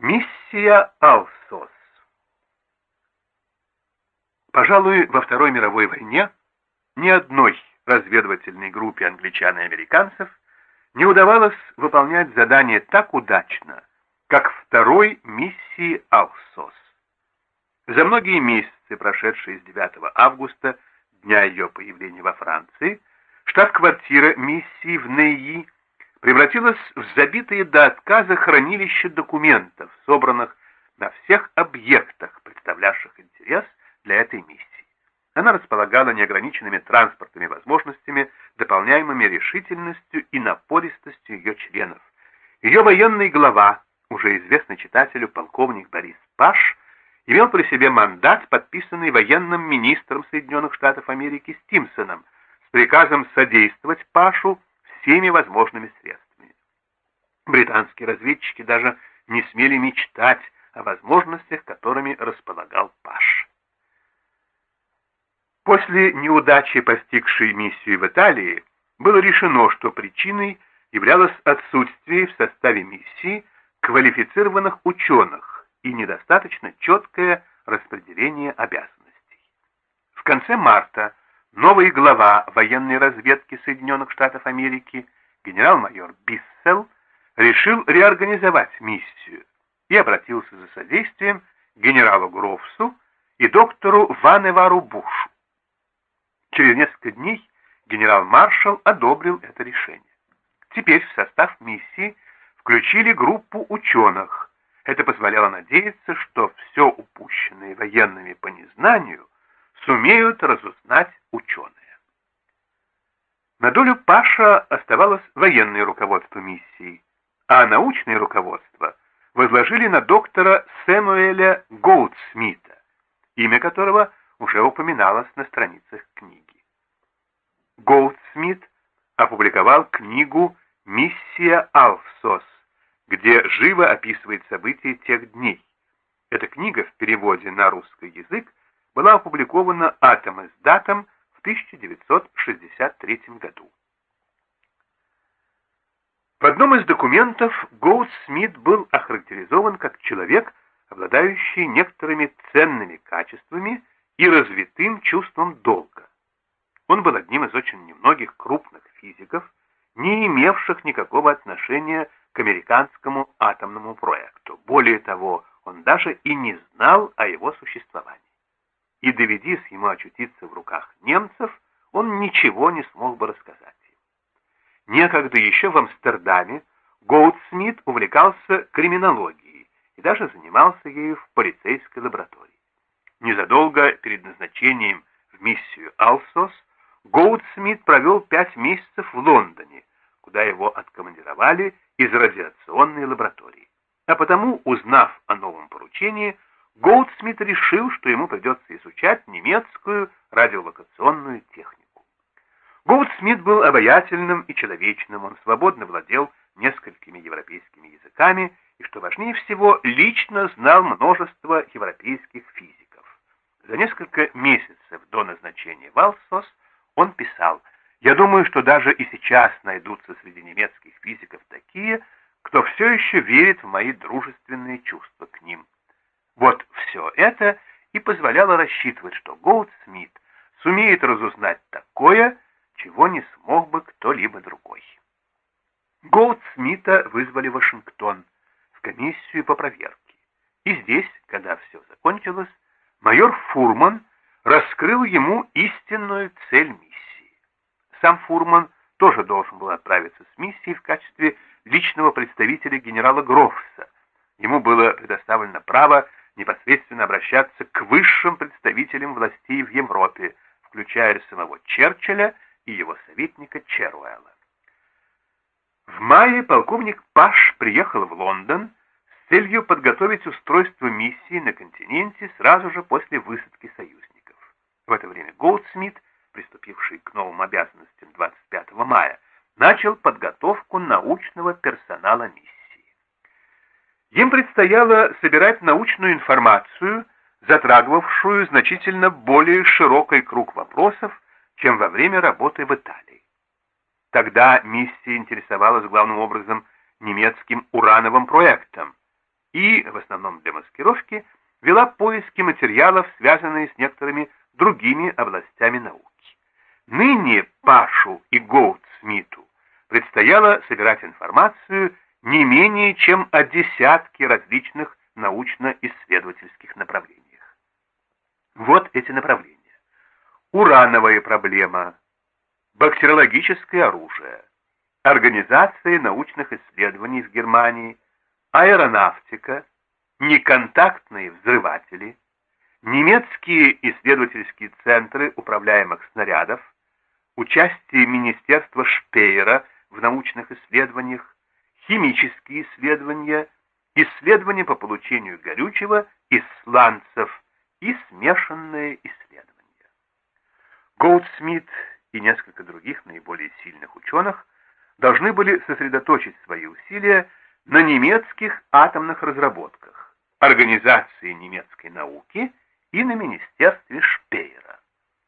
Миссия Алсос Пожалуй, во Второй мировой войне ни одной разведывательной группе англичан и американцев не удавалось выполнять задание так удачно, как второй миссии Алсос. За многие месяцы, прошедшие с 9 августа, дня ее появления во Франции, штаб-квартира миссии в Нейи превратилась в забитые до отказа хранилище документов, собранных на всех объектах, представлявших интерес для этой миссии. Она располагала неограниченными транспортными возможностями, дополняемыми решительностью и напористостью ее членов. Ее военный глава, уже известный читателю полковник Борис Паш, имел при себе мандат, подписанный военным министром Соединенных Штатов Америки Стимсоном, с приказом содействовать Пашу всеми возможными средствами. Британские разведчики даже не смели мечтать о возможностях, которыми располагал Паш. После неудачи, постигшей миссию в Италии, было решено, что причиной являлось отсутствие в составе миссии квалифицированных ученых и недостаточно четкое распределение обязанностей. В конце марта новый глава военной разведки Соединенных Штатов Америки генерал-майор Биссел решил реорганизовать миссию и обратился за содействием к генералу Грофсу и доктору Ваневару Бушу. Через несколько дней генерал-маршал одобрил это решение. Теперь в состав миссии включили группу ученых. Это позволяло надеяться, что все упущенное военными по незнанию сумеют разузнать ученые. На долю Паша оставалось военное руководство миссии, а научное руководство возложили на доктора Сэмуэля Гоудсмита, имя которого уже упоминалось на страницах книги. Гоудсмит опубликовал книгу «Миссия Алсос», где живо описывает события тех дней. Эта книга в переводе на русский язык была опубликована Атом издатом в 1963 году. В одном из документов Гоуд-Смит был охарактеризован как человек, обладающий некоторыми ценными качествами и развитым чувством долга. Он был одним из очень немногих крупных физиков, не имевших никакого отношения к американскому атомному проекту. Более того, он даже и не знал о его существовании. И доведись ему очутиться в руках немцев, он ничего не смог бы рассказать им. Некогда еще в Амстердаме Гоудсмит увлекался криминологией и даже занимался ею в полицейской лаборатории. Незадолго перед назначением в миссию Алсос Гоудсмит провел пять месяцев в Лондоне, куда его откомандировали из радиационной лаборатории. А потому, узнав о новом поручении, Гоудсмит решил, что ему придется изучать немецкую радиолокационную технику. Гоудсмит был обаятельным и человечным, он свободно владел несколькими европейскими языками и, что важнее всего, лично знал множество европейских физиков. За несколько месяцев до назначения в он писал, «Я думаю, что даже и сейчас найдутся среди немецких физиков такие, кто все еще верит в мои дружественные чувства к ним». Вот все это и позволяло рассчитывать, что Гоудсмит сумеет разузнать такое, чего не смог бы кто-либо другой. Гоудсмита вызвали в Вашингтон в комиссию по проверке. И здесь, когда все закончилось, майор Фурман раскрыл ему истинную цель миссии. Сам Фурман тоже должен был отправиться с миссией в качестве личного представителя генерала Грофса. Ему было предоставлено право непосредственно обращаться к высшим представителям властей в Европе, включая самого Черчилля и его советника Черуэлла. В мае полковник Паш приехал в Лондон с целью подготовить устройство миссии на континенте сразу же после высадки союзников. В это время Голдсмит, приступивший к новым обязанностям 25 мая, начал подготовку научного персонала миссии. Им предстояло собирать научную информацию, затрагивавшую значительно более широкий круг вопросов, чем во время работы в Италии. Тогда миссия интересовалась главным образом немецким урановым проектом, и, в основном для маскировки, вела поиски материалов, связанные с некоторыми другими областями науки. Ныне Пашу и Гоутсмиту предстояло собирать информацию не менее чем о десятке различных научно-исследовательских направлениях. Вот эти направления. Урановая проблема, бактериологическое оружие, организация научных исследований в Германии, аэронавтика, неконтактные взрыватели, немецкие исследовательские центры управляемых снарядов, участие Министерства Шпеера в научных исследованиях, химические исследования, исследования по получению горючего из сланцев и смешанные исследования. Гоутсмит и несколько других наиболее сильных ученых должны были сосредоточить свои усилия на немецких атомных разработках, организации немецкой науки и на министерстве Шпеера.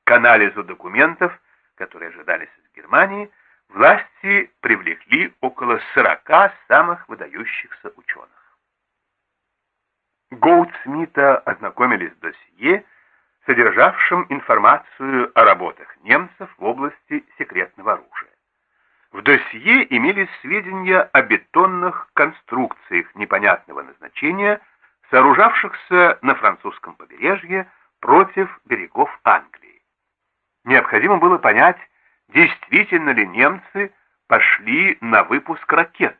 К анализу документов, которые ожидались из Германии, власти привлекли около 40 самых выдающихся ученых. Гоутсмита ознакомились с досье, содержавшим информацию о работах немцев в области секретного оружия. В досье имелись сведения о бетонных конструкциях непонятного назначения, сооружавшихся на французском побережье против берегов Англии. Необходимо было понять, действительно ли немцы пошли на выпуск ракет,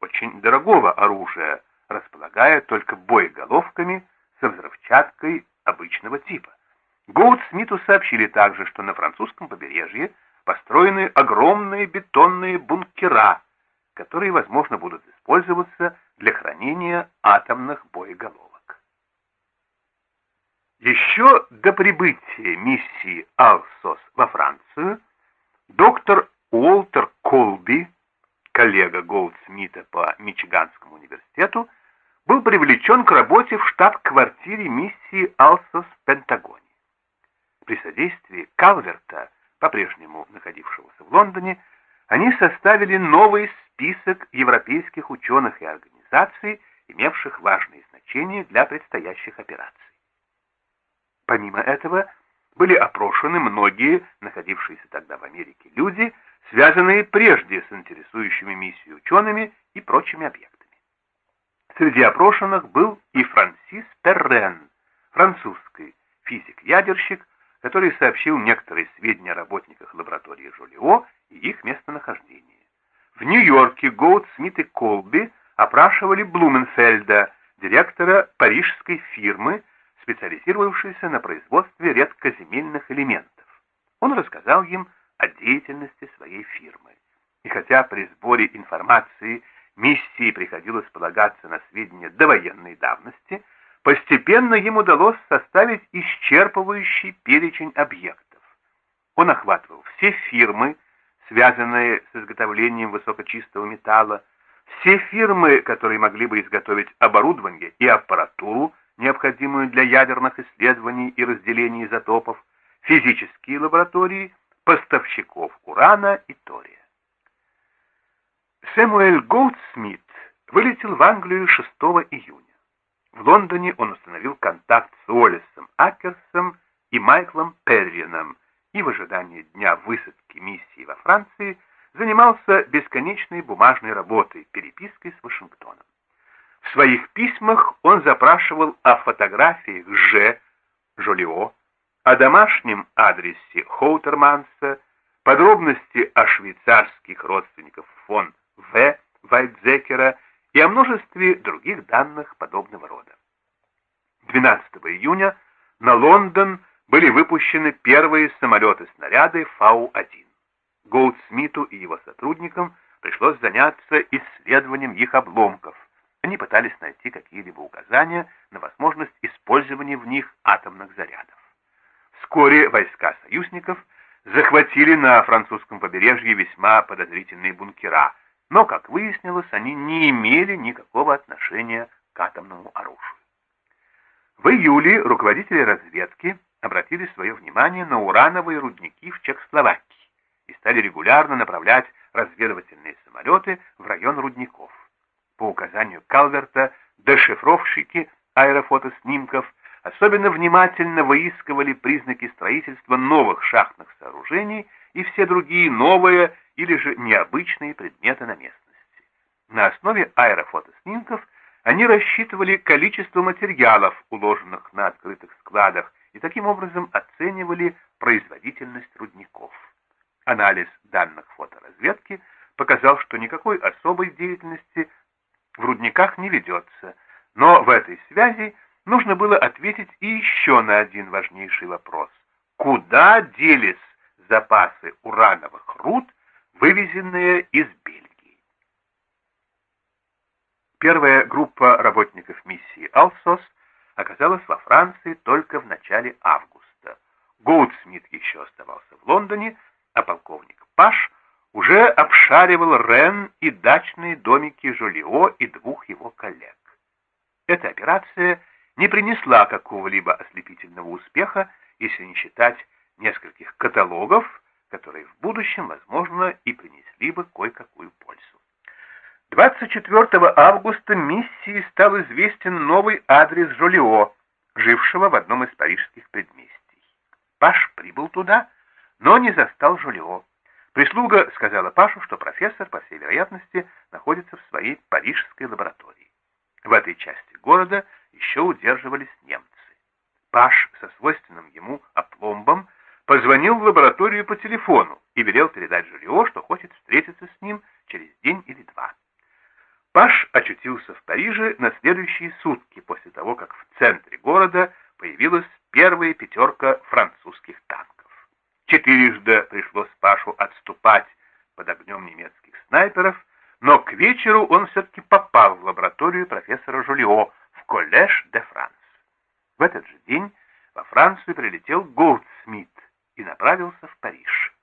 очень дорогого оружия, располагая только боеголовками со взрывчаткой обычного типа. Гоудсмиту сообщили также, что на французском побережье построены огромные бетонные бункера, которые, возможно, будут использоваться для хранения атомных боеголовок. Еще до прибытия миссии Алсос во Францию доктор Уолтер Колби, коллега Голдсмита по Мичиганскому университету, был привлечен к работе в штаб-квартире миссии Алсос в Пентагоне. При содействии Калверта по-прежнему находившегося в Лондоне, они составили новый список европейских ученых и организаций, имевших важное значение для предстоящих операций. Помимо этого, были опрошены многие находившиеся тогда в Америке люди, связанные прежде с интересующими миссию учеными и прочими объектами. Среди опрошенных был и Франсис Перрен, французский физик-ядерщик, который сообщил некоторые сведения о работниках лаборатории Жолио и их местонахождении. В Нью-Йорке Гоуд, Смит и Колби опрашивали Блуменфельда, директора парижской фирмы, специализировавшейся на производстве редкоземельных элементов. Он рассказал им о деятельности своей фирмы. И хотя при сборе информации миссии приходилось полагаться на сведения довоенной давности, Постепенно ему удалось составить исчерпывающий перечень объектов. Он охватывал все фирмы, связанные с изготовлением высокочистого металла, все фирмы, которые могли бы изготовить оборудование и аппаратуру, необходимую для ядерных исследований и разделения изотопов, физические лаборатории, поставщиков урана и тория. Сэмуэль Голдсмит вылетел в Англию 6 июня. В Лондоне он установил контакт с Уоллесом Акерсом и Майклом Перрином и в ожидании дня высадки миссии во Франции занимался бесконечной бумажной работой, перепиской с Вашингтоном. В своих письмах он запрашивал о фотографиях Ж. Жолио, о домашнем адресе Хоутерманса, подробности о швейцарских родственников фон В. Вайтзекера и о множестве других данных подобного рода. 12 июня на Лондон были выпущены первые самолеты-снаряды Фау-1. Голдсмиту и его сотрудникам пришлось заняться исследованием их обломков. Они пытались найти какие-либо указания на возможность использования в них атомных зарядов. Вскоре войска союзников захватили на французском побережье весьма подозрительные бункера – но, как выяснилось, они не имели никакого отношения к атомному оружию. В июле руководители разведки обратили свое внимание на урановые рудники в Чехословакии и стали регулярно направлять разведывательные самолеты в район рудников. По указанию Калверта дешифровщики аэрофотоснимков особенно внимательно выискивали признаки строительства новых шахтных сооружений и все другие новые или же необычные предметы на местности. На основе аэрофотоснимков они рассчитывали количество материалов, уложенных на открытых складах, и таким образом оценивали производительность рудников. Анализ данных фоторазведки показал, что никакой особой деятельности в рудниках не ведется, но в этой связи нужно было ответить и еще на один важнейший вопрос. Куда делись запасы урановых руд, вывезенные из Бельгии? Первая группа работников миссии «Алсос» оказалась во Франции только в начале августа. Гоудсмит еще оставался в Лондоне, а полковник Паш уже обшаривал Рен и дачные домики Жолио и двух его коллег. Эта операция не принесла какого-либо ослепительного успеха, если не считать нескольких каталогов, которые в будущем, возможно, и принесли бы кое-какую пользу. 24 августа миссии стал известен новый адрес Жолио, жившего в одном из парижских предместий. Паш прибыл туда, но не застал Жолио. Прислуга сказала Пашу, что профессор, по всей вероятности, находится в своей парижской лаборатории. В этой части города еще удерживались немцы. Паш со свойственным ему опломбом позвонил в лабораторию по телефону и велел передать Жюлио, что хочет встретиться с ним через день или два. Паш очутился в Париже на следующие сутки после того, как в центре города появилась первая пятерка французских танков. Четырежды пришлось Пашу отступать под огнем немецких снайперов, но к вечеру он все-таки попал в лабораторию профессора Жулио в коллеж де Франс. В этот же день во Францию прилетел Голдсмит и направился в Париж.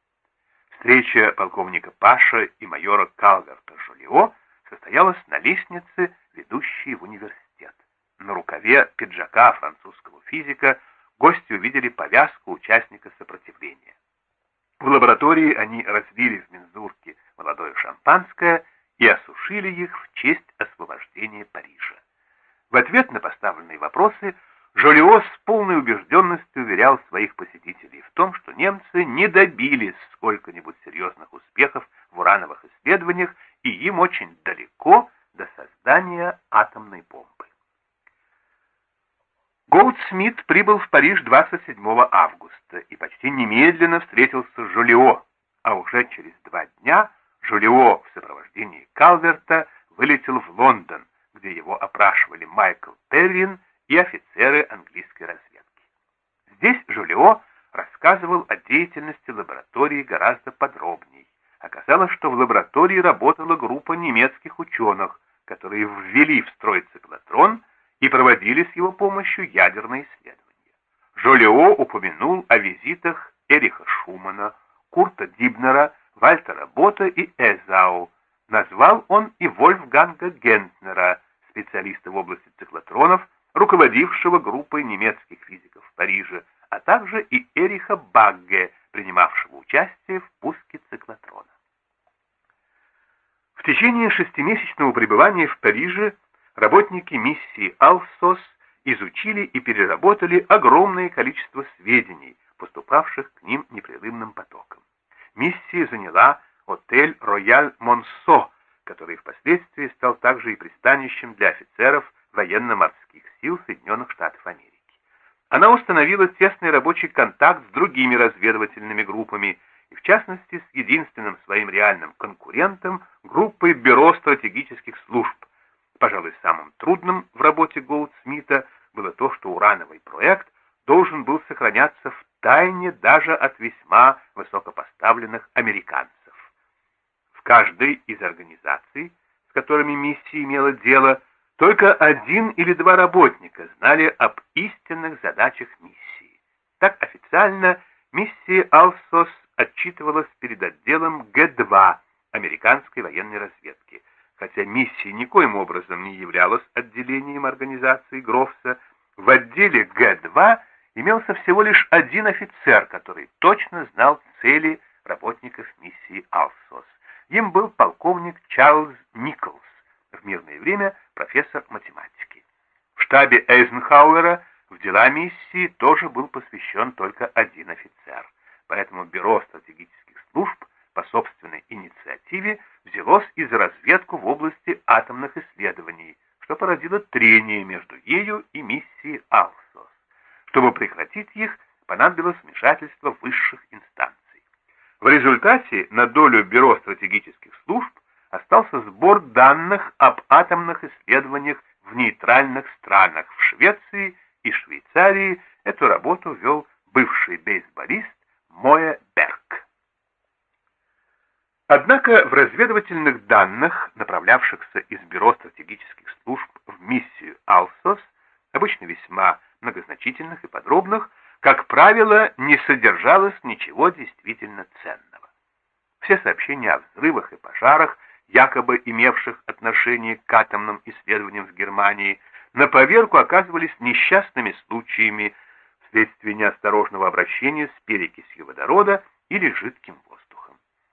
Встреча полковника Паша и майора Калверта Жулио состоялась на лестнице, ведущей в университет. На рукаве пиджака французского физика гости увидели повязку участника сопротивления. В лаборатории они разлили в мензурке молодое шампанское и осушили их в честь освобождения Парижа. В ответ на поставленные вопросы Жолио с полной убежденностью уверял своих посетителей в том, что немцы не добились сколько-нибудь серьезных успехов в урановых исследованиях и им очень далеко до создания атомной бомбы. Голдсмит прибыл в Париж 27 августа и почти немедленно встретился с Жулио, а уже через два дня Жулио в сопровождении Калверта вылетел в Лондон, где его опрашивали Майкл Перрин и офицеры английской разведки. Здесь Жулио рассказывал о деятельности лаборатории гораздо подробней. Оказалось, что в лаборатории работала группа немецких ученых, которые ввели в строй циклотрон и проводили с его помощью ядерные исследования. Жолио упомянул о визитах Эриха Шумана, Курта Дибнера, Вальтера Бота и Эзау. Назвал он и Вольфганга Гентнера, специалиста в области циклотронов, руководившего группой немецких физиков в Париже, а также и Эриха Багге, принимавшего участие в пуске циклотрона. В течение шестимесячного пребывания в Париже работники миссии «Алсос» изучили и переработали огромное количество сведений, поступавших к ним непрерывным потоком. Миссия заняла отель «Рояль Монсо», который впоследствии стал также и пристанищем для офицеров военно-морских сил Соединенных Штатов Америки. Она установила тесный рабочий контакт с другими разведывательными группами, и в частности с единственным своим реальным конкурентом группой Бюро стратегических служб. Пожалуй, самым трудным в работе Голдсмита было то, что урановый проект должен был сохраняться в тайне даже от весьма высокопоставленных американцев. В каждой из организаций, с которыми миссия имела дело, только один или два работника знали об истинных задачах миссии. Так официально миссия «Алсос» отчитывалась перед отделом Г-2 американской военной разведки. Хотя миссия никоим образом не являлась отделением организации Грофса, в отделе Г-2 имелся всего лишь один офицер, который точно знал цели работников миссии «Алсос». Им был полковник Чарльз Николс, в мирное время профессор математики. В штабе Эйзенхауэра в дела миссии тоже был посвящен только один офицер, поэтому Бюро стратегических служб по собственной инициативе взялось и за разведку в области атомных исследований, что породило трение между ею и миссией Алсос. Чтобы прекратить их, понадобилось вмешательство высших инстанций. В результате на долю Бюро стратегических служб остался сбор данных об атомных исследованиях в нейтральных странах. В Швеции и Швейцарии эту работу вел бывший бейсболист Моя Берг. Однако в разведывательных данных, направлявшихся из Бюро стратегических служб в миссию Алсос, обычно весьма многозначительных и подробных, как правило, не содержалось ничего действительно ценного. Все сообщения о взрывах и пожарах, якобы имевших отношение к атомным исследованиям в Германии, на поверку оказывались несчастными случаями вследствие неосторожного обращения с перекисью водорода или жидким воздухом.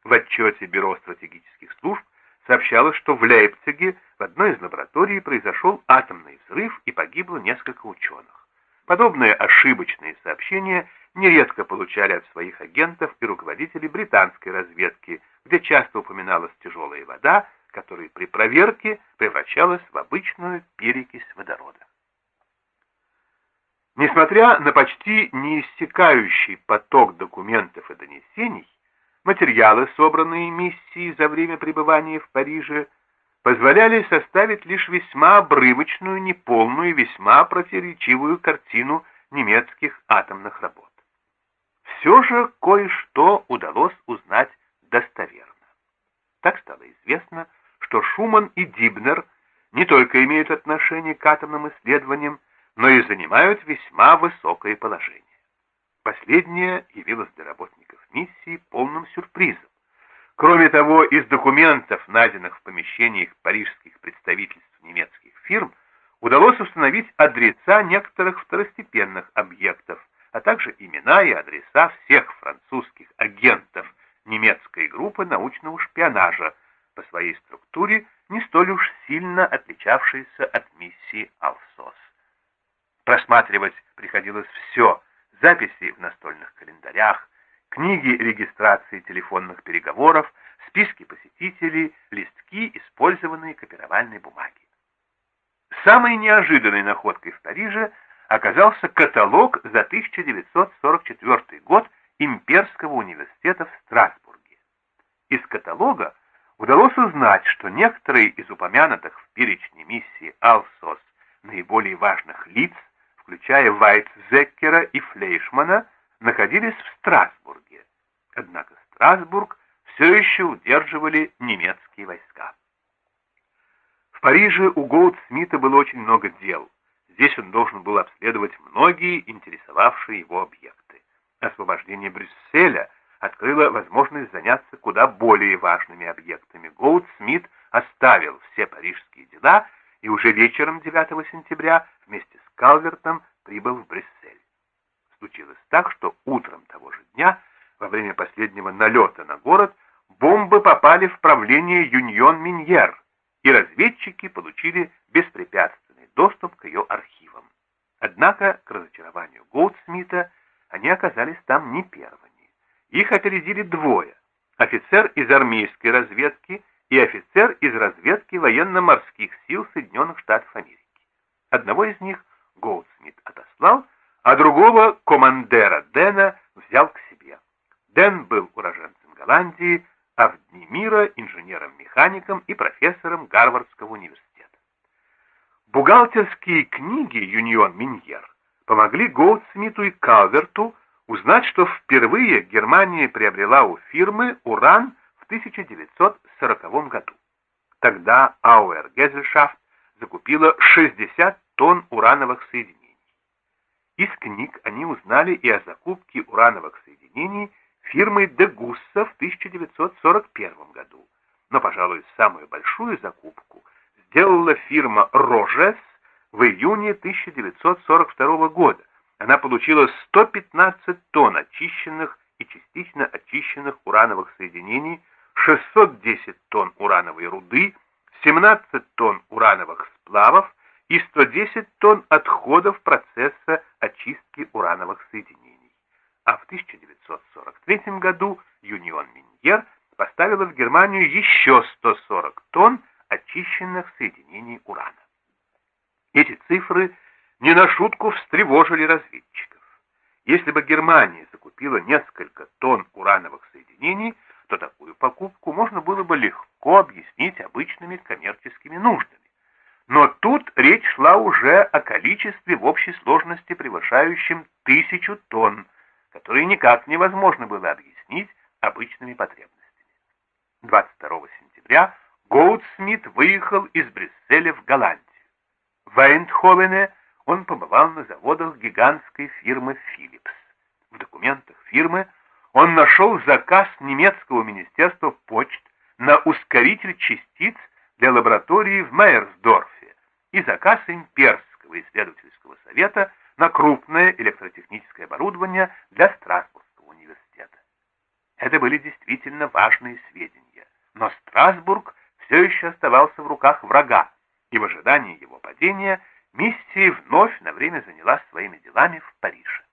В отчете Бюро стратегических служб сообщалось, что в Лейпциге в одной из лабораторий произошел атомный взрыв и погибло несколько ученых. Подобные ошибочные сообщения нередко получали от своих агентов и руководителей британской разведки, где часто упоминалась тяжелая вода, которая при проверке превращалась в обычную перекись водорода. Несмотря на почти неиссякающий поток документов и донесений, материалы, собранные миссией за время пребывания в Париже, позволяли составить лишь весьма обрывочную, неполную и весьма противоречивую картину немецких атомных работ. Все же кое-что удалось узнать достоверно. Так стало известно, что Шуман и Дибнер не только имеют отношение к атомным исследованиям, но и занимают весьма высокое положение. Последнее явилось для работников миссии полным сюрпризом. Кроме того, из документов, найденных в помещениях парижских представительств немецких фирм, удалось установить адреса некоторых второстепенных объектов, а также имена и адреса всех французских агентов немецкой группы научного шпионажа, по своей структуре не столь уж сильно отличавшиеся от миссии Алсос. Просматривать приходилось все, записи в настольных календарях, книги регистрации телефонных переговоров, списки посетителей, листки, использованные копировальной бумаги. Самой неожиданной находкой в Париже оказался каталог за 1944 год Имперского университета в Страсбурге. Из каталога удалось узнать, что некоторые из упомянутых в перечне миссии Алсос наиболее важных лиц включая Вайтзеккера и Флейшмана, находились в Страсбурге. Однако Страсбург все еще удерживали немецкие войска. В Париже у Голдсмита было очень много дел. Здесь он должен был обследовать многие интересовавшие его объекты. Освобождение Брюсселя открыло возможность заняться куда более важными объектами. Голдсмит оставил все парижские дела и уже вечером 9 сентября вместе с Калвертом прибыл в Брюссель. Случилось так, что утром того же дня, во время последнего налета на город, бомбы попали в правление Юньон Миньер, и разведчики получили беспрепятственный доступ к ее архивам. Однако, к разочарованию Голдсмита, они оказались там не первыми. Их опередили двое – офицер из армейской разведки и офицер из разведки военно-морских сил Соединенных Штатов Америки. Одного из них Голдсмит отослал, а другого командера Дэна взял к себе. Дэн был уроженцем Голландии, а в дни мира инженером-механиком и профессором Гарвардского университета. Бухгалтерские книги Юнион Миньер помогли Голдсмиту и Калверту узнать, что впервые Германия приобрела у фирмы уран в 1940 году. Тогда Ауэр Гезельшафт закупила 60 тонн урановых соединений. Из книг они узнали и о закупке урановых соединений фирмой Дегусса в 1941 году. Но, пожалуй, самую большую закупку сделала фирма Рожес в июне 1942 года. Она получила 115 тонн очищенных и частично очищенных урановых соединений, 610 тонн урановой руды, 17 тонн урановых сплавов и 110 тонн отходов процесса очистки урановых соединений. А в 1943 году Юнион Миньер поставила в Германию еще 140 тонн очищенных соединений урана. Эти цифры не на шутку встревожили разведчиков. Если бы Германия закупила несколько тонн урановых соединений, то такую покупку можно было бы легко объяснить обычными коммерческими нуждами. Но тут речь шла уже о количестве в общей сложности превышающем тысячу тонн, которые никак невозможно было объяснить обычными потребностями. 22 сентября Гоудсмит выехал из Брюсселя в Голландию. В Эйндховене он побывал на заводах гигантской фирмы Philips. В документах фирмы он нашел заказ немецкого министерства почт на ускоритель частиц для лаборатории в Мейерсдорфе и заказ имперского исследовательского совета на крупное электротехническое оборудование для Страсбургского университета. Это были действительно важные сведения, но Страсбург все еще оставался в руках врага, и в ожидании его падения миссия вновь на время занялась своими делами в Париже.